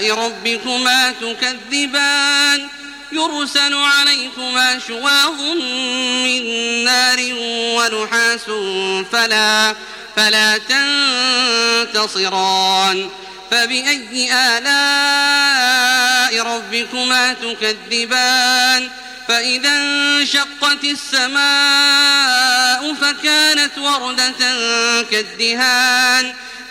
ربكما تكذبان يرسل عليكما شواظ من نار ونحاس فلا فلا تنتصران فبأي آلاء ربكما تكذبان فإذا انشقت السماء فكانت وردة كالدهان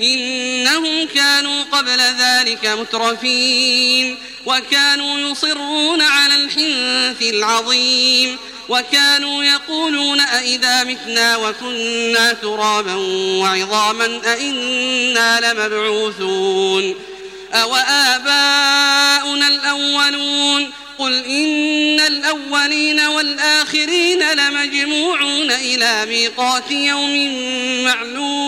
إنهم كانوا قبل ذلك مترفين وكانوا يصرون على الحنث العظيم وكانوا يقولون أئذا متنا وكنا ترابا وعظاما أئنا لمبعوثون أوآباؤنا الأولون قل إن الأولين والآخرين لمجموعون إلى ميقات يوم معلوم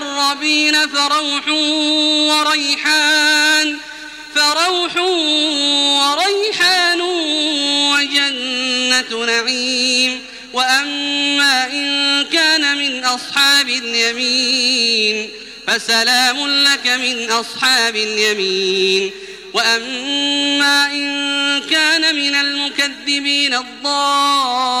المقربين فروح وريحان فروح وريحان وجنة نعيم. وأما إن كان من أصحاب اليمين فسلام لك من أصحاب اليمين. وأما إن كان من المكذبين الضالين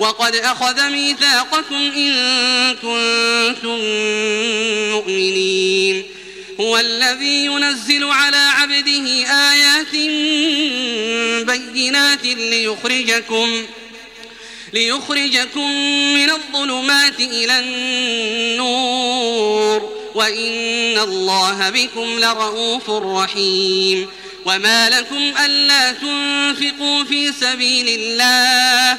أخذ ميثاقكم إن كنتم مؤمنين. هو الذي ينزل على عبده آيات بينات ليخرجكم ليخرجكم من الظلمات إلى النور. وإن الله بكم لرؤوف رحيم. وما لكم ألا تنفقوا في سبيل الله.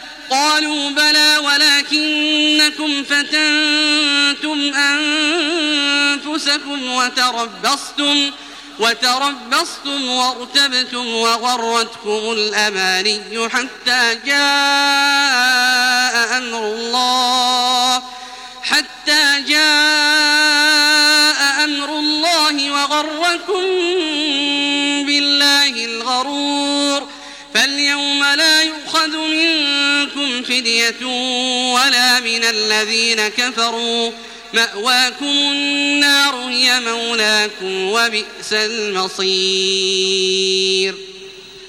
قالوا بلى ولكنكم فتنتم أنفسكم وتربصتم وتربصتم وارتبتم وغرتكم الأماني حتى جاء أمر الله حتى جاء أمر الله وغركم بالله الغرور فدية ولا من الذين كفروا مأواكم النار هي مولاكم وبئس المصير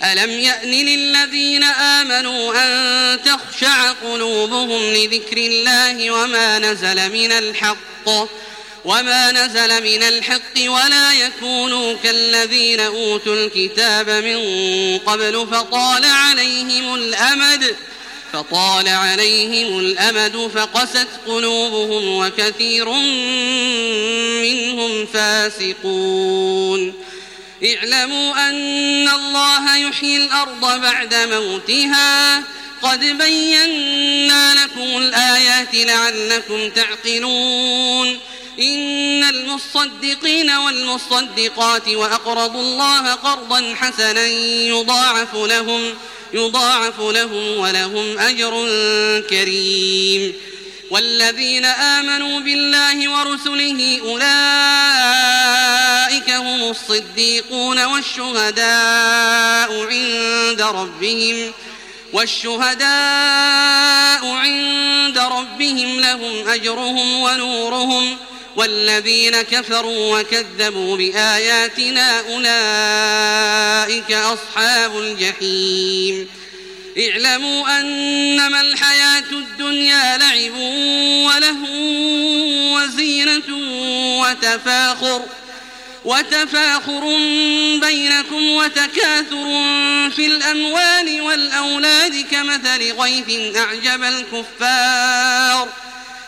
ألم يأن للذين آمنوا أن تخشع قلوبهم لذكر الله وما نزل من الحق وما نزل من الحق ولا يكونوا كالذين أوتوا الكتاب من قبل فطال عليهم الأمد فطال عليهم الأمد فقست قلوبهم وكثير منهم فاسقون. اعلموا أن الله يحيي الأرض بعد موتها. قد بينا لكم الآيات لعلكم تعقلون. إن المصدقين والمصدقات وأقرضوا الله قرضا حسنا يضاعف لهم يضاعف لهم ولهم أجر كريم. والذين آمنوا بالله ورسله أولئك هم الصديقون والشهداء عند ربهم والشهداء عند ربهم لهم أجرهم ونورهم والذين كفروا وكذبوا بآياتنا أولئك أصحاب الجحيم. اعلموا أنما الحياة الدنيا لعب وله وزينة وتفاخر وتفاخر بينكم وتكاثر في الأموال والأولاد كمثل غيث أعجب الكفار.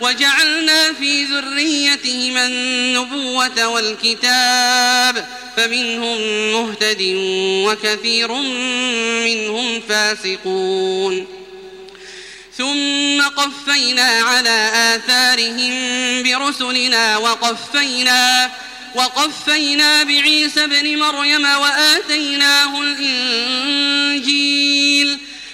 وجعلنا في ذريتهما النبوة والكتاب فمنهم مهتد وكثير منهم فاسقون. ثم قفينا على آثارهم برسلنا وقفينا وقفينا بعيسى ابن مريم وآتيناه الإنجيل.